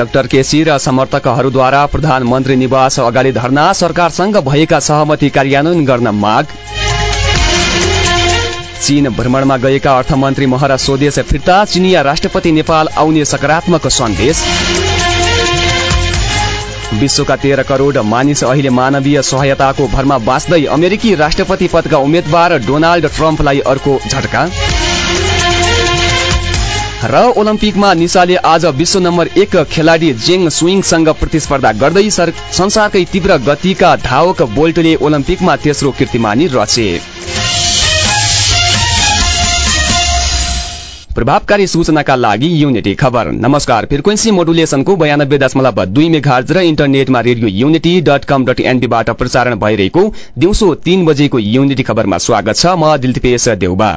Doctor KC र समर्थकहरूद्वारा प्रधानमन्त्री निवास अगाडि धरना सरकारसँग भएका सहमति कार्यान्वयन गर्न माग। चीन भ्रमणमा गएका अर्थमन्त्री महरा स्वदेश फिर्ता चिनिया राष्ट्रपति नेपाल आउने सकारात्मक सन्देश। विश्वका तेह्र करोड मानिस अहिले मानवीय सहायताको भरमा बाँच्दै अमेरिकी राष्ट्रपति पदका उम्मेद्वार डोनाल्ड ट्रम्पलाई अर्को झट्का। र ओलम्पिकमा निसाले आज विश्व नम्बर एक खेलाडी जेङ सुइङसँग प्रतिस्पर्धा गर्दै संसारकै तीव्र गतिका धावक बोल्टले ओलम्पिकमा तेस्रो कीर्तिमानी रचे प्रभावकारी सूचनाका लागि युनिटी खबर। नमस्कार फ्रिक्वेन्सी मोडुलेसनको बयानब्बे दशमलव दुई मेघार्ज र इन्टरनेटमा radio unity dot com dot एनपीबाट प्रसारण भइरहेको दिउँसो तीन बजेको युनिटी खबरमा स्वागत छ। म दिलतिपेश देउबा।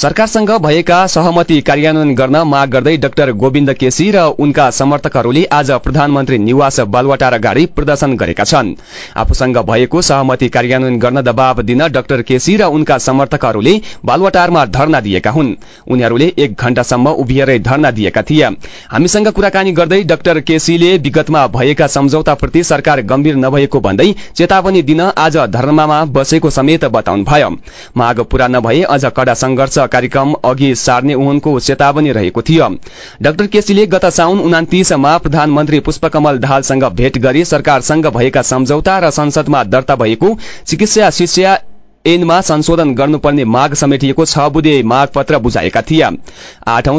सरकारसँग भएका सहमति कार्यान्वयन गर्न माग गर्दै डाक्टर गोविन्द केसी र उनका समर्थकहरूले आज प्रधानमन्त्री निवास बालवाटार अगाडि प्रदर्शन गरेका छन्। आफूसँग भएको सहमति कार्यान्वयन गर्न दबाव दिन डाक्टर केसी र उनका समर्थकहरूले बालवाटारमा धरना दिएका हुन्। उनीहरूले एक घण्टासम्म उभिएरै धरना दिएका थिए। हामीसँग कुराकानी गर्दै डाक्टर केसीले विगतमा भएका सम्झौताप्रति सरकार गम्भीर नभएको भन्दै चेतावनी दिन आज धर्नामा बसेको समेत बताउनु भयो माग पूरा नभए अझ कडा संघर्ष कार्यक्रम अघि सार्ने उनको चेतावनी रहेको थियो। डाक्टर केसीले गत साउन उनातिसमा प्रधानमन्त्री पुष्पकमल दाहालसँग भेट गरी सरकारसँग भएका सम्झौता र संसदमा दर्ता भएको चिकित्सा शिक्षा ऐनमा संशोधन गर्नुपर्ने माग समेटिएको छ बुधे माग पत्र बुझाएका थिए। आठौं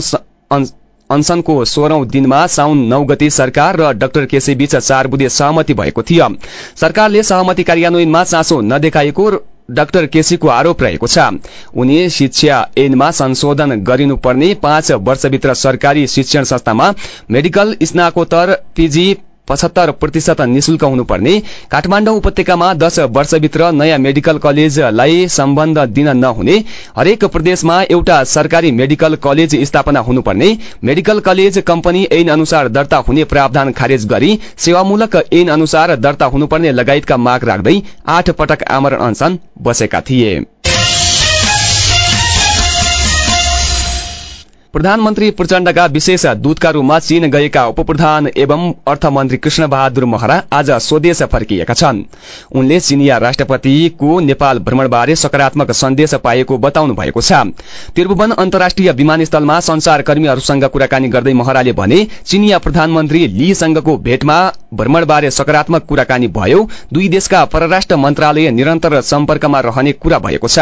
अनसनको सोह्रौं दिनमा साउन नौ गते सरकार र डाक्टर केसी बीच चार बुधे सहमति भएको थियो। सरकारले सहमति कार्यान्वयनमा चासो नदेखाएको डाक्टर केसीको आरोप रहेको छ। उनी शिक्षा ऐनमा संशोधन गरिनुपर्ने पाँच वर्षभित्र सरकारी शिक्षण संस्थामा मेडिकल स्नाकोत्तर पीजी पचहत्तर प्रतिशत निशुल्क हुनुपर्ने। काठमाडौँ उपत्यकामा दश वर्षभित्र नयाँ मेडिकल कलेजलाई सम्बन्ध दिन नहुने। हरेक प्रदेशमा एउटा सरकारी मेडिकल कलेज स्थापना हुनुपर्ने। मेडिकल कलेज कम्पनी ऐन अनुसार दर्ता हुने प्रावधान खारेज गरी सेवामूलक ऐन अनुसार दर्ता हुनुपर्ने लगायतका माग राख्दै आठ पटक आमरण अनसन बसेका थिए। प्रधानमन्त्री प्रचण्डका विशेष दूतका रूपमा चीन गएका उपप्रधान एवं अर्थमन्त्री कृष्ण बहादुर महरा आज स्वदेश फर्किएका छन्। उनले चिनिया राष्ट्रपतिको नेपाल भ्रमणबारे सकारात्मक सन्देश पाएको बताउनु भएको छ। त्रिभुवन अन्तर्राष्ट्रिय विमानस्थलमा संचारकर्मीहरूसँग कुराकानी गर्दै महराले भने चिनिया प्रधानमन्त्री लीसँगको भेटमा भ्रमणबारे सकारात्मक कुराकानी भयो। दुई देशका परराष्ट्र मन्त्रालय निरन्तर सम्पर्कमा रहने कुरा भएको छ।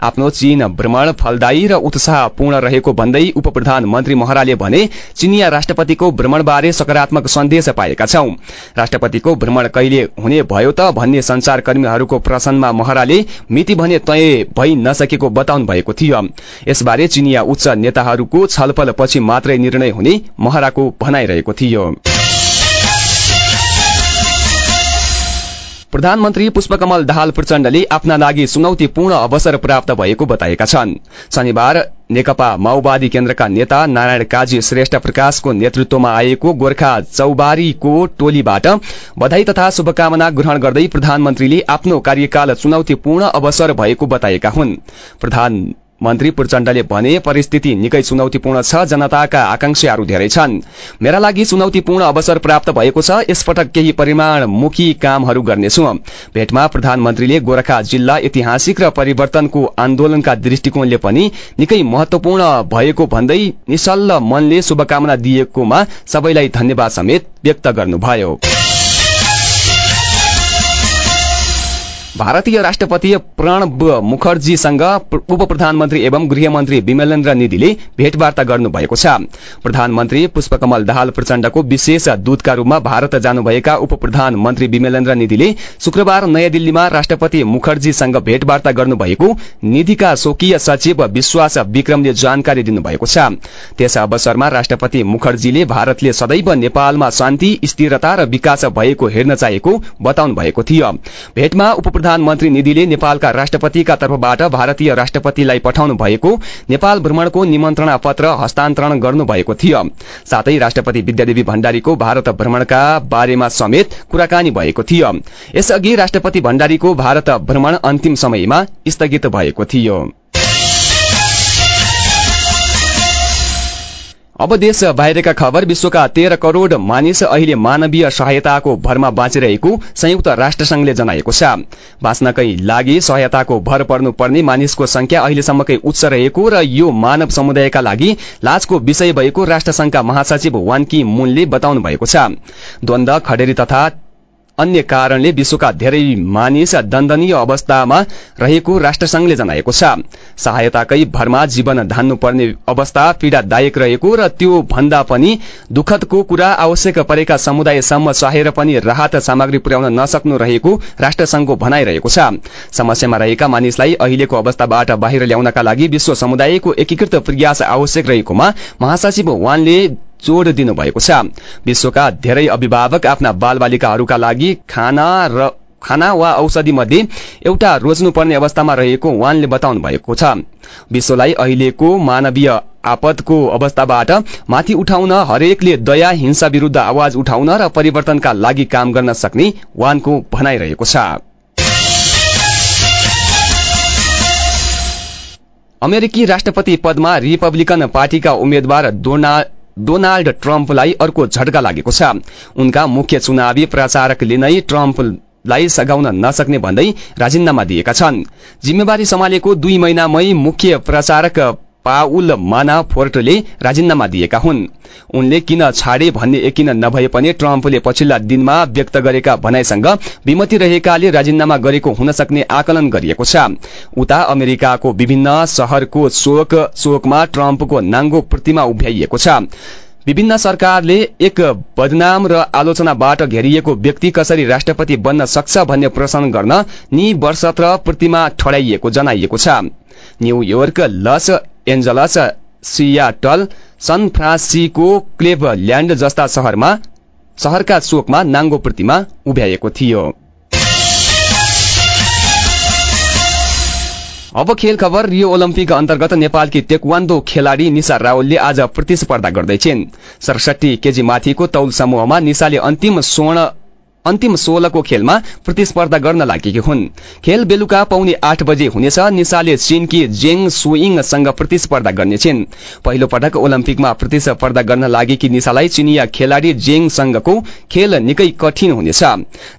आफ्नो चीन भ्रमण फलदायी र उत्साहपूर्ण रहेको भन्दै उप प्रधानमन्त्री महराले भने चिनिया राष्ट्रपतिको भ्रमणबारे सकारात्मक सन्देश पाएका छौं। राष्ट्रपतिको भ्रमण कहिले हुने भयो त भन्ने संचारकर्मीहरूको प्रश्नमा महराले मिति भने तय भइ नसकेको बताउनु भएको थियो। यसबारे चिनिया उच्च नेताहरूको छलफलपछि मात्रै निर्णय हुने महराको भनाइरहेको थियो। प्रधानमन्त्री पुष्पकमल दाहाल प्रचण्डले आफ्ना लागि चुनौतीपूर्ण अवसर प्राप्त भएको बताएका छन्। शनिबार नेकपा माओवादी केन्द्रका नेता नारायण काजी श्रेष्ठ प्रकाशको नेतृत्वमा आएको गोर्खा चौबारीको टोलीबाट बधाई तथा शुभकामना ग्रहण गर्दै प्रधानमन्त्रीले आफ्नो कार्यकाल चुनौतीपूर्ण अवसर भएको बताएका हुन्। मन्त्री प्रचण्डले भने परिस्थिति निकै चुनौतीपूर्ण छ जनताका आकांक्षाहरू धेरै छन्। मेरा लागि चुनौतीपूर्ण अवसर प्राप्त भएको छ यसपटक केही परिमाणमुखी कामहरू गर्नेछु। भेटमा प्रधानमन्त्रीले गोरखा जिल्ला ऐतिहासिक र परिवर्तनको आन्दोलनका दृष्टिकोणले पनि निकै महत्वपूर्ण भएको भन्दै निशल्ल मनले शुभकामना दिएकोमा सबैलाई धन्यवाद समेत व्यक्त गर्नुभयो। भारतीय राष्ट्रपति प्रणब मुखर्जीसँग उप प्रधानमन्त्री एवं गृहमन्त्री विमलेन्द्र निधिले भेटवार्ता गर्नुभएको छ। प्रधानमन्त्री पुष्पकमल दाहाल प्रचण्डको विशेष दूतका रूपमा भारत जानुभएका उप प्रधानमन्त्री विमलेन्द्र निधिले शुक्रबार नयाँ दिल्लीमा राष्ट्रपति मुखर्जीसँग भेटवार्ता गर्नुभएको निधिका स्वकीय सचिव विश्वास विक्रमले जानकारी दिनुभएको छ। त्यस अवसरमा राष्ट्रपति मुखर्जीले भारतले सदैव नेपालमा शान्ति स्थिरता र विकास भएको हेर्न चाहेको बताउनु भएको थियो। भेटमा उप प्रधानमन्त्री निधिले नेपालका राष्ट्रपतिका तर्फबाट भारतीय राष्ट्रपतिलाई पठाउनु भएको नेपाल भ्रमणको निमन्त्रणा पत्र हस्तान्तरण गर्नुभएको थियो। साथै राष्ट्रपति विद्यादेवी भण्डारीको भारत भ्रमणका बारेमा समेत कुराकानी भएको थियो। यसअघि राष्ट्रपति भण्डारीको भारत भ्रमण अन्तिम समयमा स्थगित भएको थियो। अब देश बाहिरका खबर विश्वका तेह्र करोड़ मानिस अहिले मानवीय सहायताको भरमा बाँचिरहेको संयुक्त राष्ट्रसंघले जनाएको छ। बाँच्नकै लागि सहायताको भर पर्नुपर्ने मानिसको संख्या अहिलेसम्मकै उच्च रहेको र यो मानव समुदायका लागि लाजको विषय भएको राष्ट्रसंघका महासचिव वान की मूनले बताउनु भएको छ। द्वन्द खडेरी तथा अन्य कारणले विश्वका धेरै मानिस दण्डनीय अवस्थामा रहेको राष्ट्रसंघले जनाएको छ। सहायताकै भरमा जीवन धान्नुपर्ने अवस्था पीड़ादायक रहेको र त्यो भन्दा पनि दुखदको कुरा आवश्यक परेका समुदायसम्म चाहेर पनि राहत सामग्री पुर्याउन नसक्नु रहेको राष्ट्रसंघको भनाइरहेको छ। समस्यामा रहेका मानिसलाई अहिलेको अवस्थाबाट बाहिर ल्याउनका लागि विश्व समुदायको एकीकृत प्रयास आवश्यक रहेकोमा महासचिव वानले जोड़ दिनुभएको छ। विश्वका धेरै अभिभावक आफ्ना बालबालिकाहरूका लागि खाना र खाना वा औषधि मध्ये एउटा रोज्नुपर्ने अवस्थामा रहेको वानले बताउनु भएको छ। विश्वलाई अहिलेको मानवीय आपतको अवस्थाबाट माथि उठाउन हरेकले दया हिंसा विरूद्ध आवाज उठाउन र परिवर्तनका लागि काम गर्न सक्ने वानको भनाइरहेको छ। अमेरिकी राष्ट्रपति पदमा रिपब्लिकन पार्टीका उम्मेद्वार डोनाल्ड डोनाल्ड ट्रम्पलाई अर्को झट्का लागेको छ। उनका मुख्य चुनावी प्रचारकले नै ट्रम्पलाई सघाउन नसक्ने भन्दै राजीनामा दिएका छन्। जिम्मेवारी सम्हालेको दुई महिनामै मुख्य प्रचारक पाउल माना फोर्टले राजीनामा दिएका हुन्। उनले किन छाडे भन्ने यकिन नभए पनि ट्रम्पले पछिल्ला दिनमा व्यक्त गरेका भनाइसँग विमति रहेकाले राजीनामा गरेको हुन सक्ने आकलन गरिएको छ। उता अमेरिकाको विभिन्न शहरको शोक शोकमा ट्रम्पको नाङ्गो प्रतिमा उभ्याइएको छ। विभिन्न सरकारले एक बदनाम र आलोचनाबाट घेरिएको व्यक्ति कसरी राष्ट्रपति बन्न सक्छ भन्ने प्रश्न गर्न नि वर्षत्र प्रतिमा ठडाइएको जनाइएको छ। New York Los Angeles Seattle San Francisco Cleveland जस्ता शहरका चोकमा नाङ्गो प्रतिमा उभ्याएको थियो। अब खेल खबर रियो ओलम्पिक अन्तर्गत नेपालकी तेक्वान्दो खेलाड़ी निशा रावलले आज प्रतिस्पर्धा गर्दैछिन्। सडसठी केजी माथिको तौल समूहमा निशाले अन्तिम स्वर्ण अन्तिम सोह्रको खेलमा प्रतिस्पर्धा गर्न लागेकी हुन्। खेल बेलुका पाउने आठ बजे हुनेछ। निशाले चीनकी जेङ सुइङसँग प्रतिस्पर्धा गर्नेछिन्। पहिलो पटक ओलम्पिकमा प्रतिस्पर्धा गर्न लागेकी निशालाई चिनिया खेलाड़ी जेङसँगको खेल निकै कठिन हुनेछ।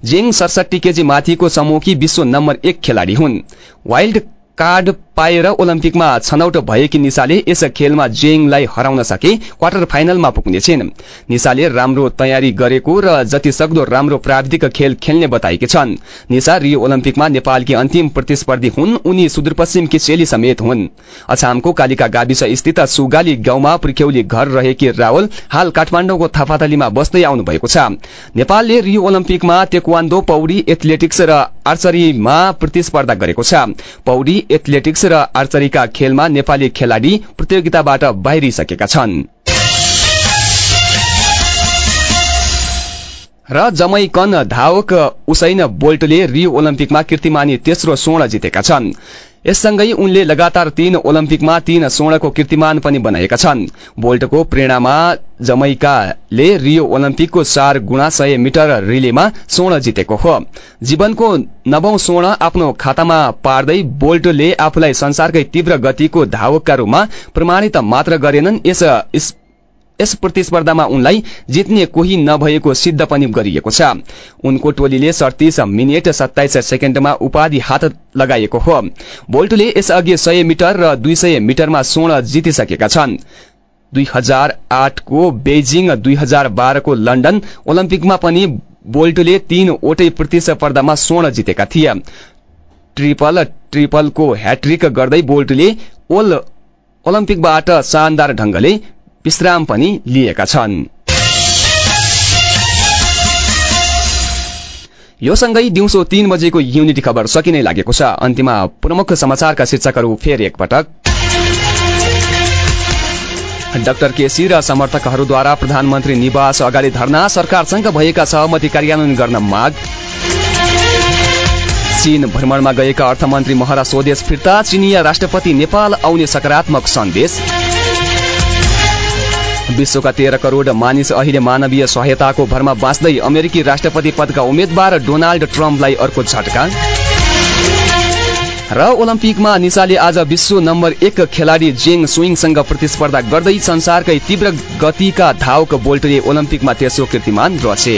जेङ सडसठी केजी माथिको समूहकी विश्व नम्बर एक खेलाड़ी हुन्। वाइल्ड कार्ड पाएर ओलम्पिकमा छनौट भएकी निशाले यस खेलमा जेङलाई हराउन सके क्वार्टर फाइनलमा पुग्नेछिन्। निशाले राम्रो तयारी गरेको र जति सक्दो राम्रो प्राविधिक खेल खेल्ने बताएकी छन्। निशा रियो ओलम्पिकमा नेपालकी अन्तिम प्रतिस्पर्धी हुन् उनी सुदूरपश्चिमकी चेली समेत हुन्। अछामको कालिका गाविस स्थित सुगाली गाउँमा पुर्ख्यौली घर रहेकी रावल हाल काठमाडौँको थापाथलीमा बस्दै आउनु भएको छ। नेपालले रियो ओलम्पिकमा तेक्वान्दो पौडी एथलेटिक्स र आर्चरीमा प्रतिस्पर्धा गरेको छ। पौडी एथलेटिक्स र आर्चरीका खेलमा नेपाली खेलाड़ी प्रतियोगिताबाट बाहिरिसकेका छन्। र जमैकन धावक उसाइन बोल्टले रियो ओलम्पिकमा कीर्तिमानी तेस्रो स्वर्ण जितेका छन्। यससँगै उनले लगातार तीन ओलम्पिकमा तीन स्वर्णको कीर्तिमान पनि बनाएका छन्। बोल्टको प्रेरणामा जमैकाले रियो ओलम्पिकको चार गुणा सय मिटर रिलेमा स्वर्ण जितेको हो। जीवनको नवौं स्वर्ण आफ्नो खातामा पार्दै बोल्टले आफूलाई संसारकै तीव्र गतिको धावकका रूपमा प्रमाणित मात्र गरेनन्। यस यस प्रतिस्पर्धामा उनलाई जित्ने कोही नभएको सिद्ध पनि गरिएको छ। उनको टोलीले सडतिस मिनट सत्ताइस सेकेण्डमा उपाधि हात लगाएको हो। बोल्टले यसअघि सय मिटर र दुई सय मिटरमा स्वर्ण जितिसकेका छन्। दुई हजार आठको बेजिङ दुई हजार बाह्रको लन्डन ओलम्पिकमा पनि बोल्टले तीनवटै प्रतिस्पर्धामा स्वर्ण जितेका थिए। ट्रिपल ट्रिपलको ह्याट्रिक गर्दै बोल्टले ओल ओलम्पिकबाट शानदार ढंगले विश्राम पनि लिएका छन्। यो सँगै दिउँसो तीन बजेको युनिटी खबर सकिनै लागेको छ। अन्तिममा प्रमुख समाचारका शीर्षकहरू फेरि एकपटक। डाक्टर केसी र समर्थकहरूद्वारा प्रधानमन्त्री निवास अगाडि धरना सरकारसँग भएका सहमति कार्यान्वयन गर्न माग। चीन भ्रमणमा गएका अर्थमन्त्री महरा स्वदेश फिर्ता चिनिया राष्ट्रपति नेपाल आउने सकारात्मक सन्देश। विश्वका तेह्र करोड़ मानिस अहिले मानवीय सहायताको भरमा बाँच्दै अमेरिकी राष्ट्रपति पदका उम्मेद्वार डोनाल्ड ट्रम्पलाई अर्को झट्का। र ओलम्पिकमा निशाले आज विश्व नम्बर एक खेलाडी जेङ सुइङसँग प्रतिस्पर्धा गर्दै संसारकै तीव्र गतिका धावक बोल्टले ओलम्पिकमा तेस्रो कीर्तिमान रचे।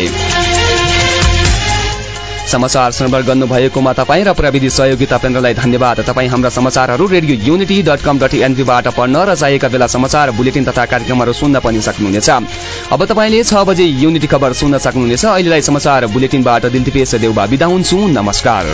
समाचार श्रवण गर्नुभएकोमा तपाईँ र प्रविधि सहयोगी तापेन्द्रलाई धन्यवाद। तपाईँ हाम्रा समाचारहरू radio unity dot com dot एनपीबाट पढ्न र चाहेका बेला समाचार बुलेटिन तथा कार्यक्रमहरू सुन्न पनि सक्नुहुनेछ। अब तपाईँले छ बजे युनिटी खबर सुन्न सक्नुहुनेछ। अहिलेलाई समाचार बुलेटिनबाट दिलदिपेश देउबा बिदा हुन्छु। नमस्कार।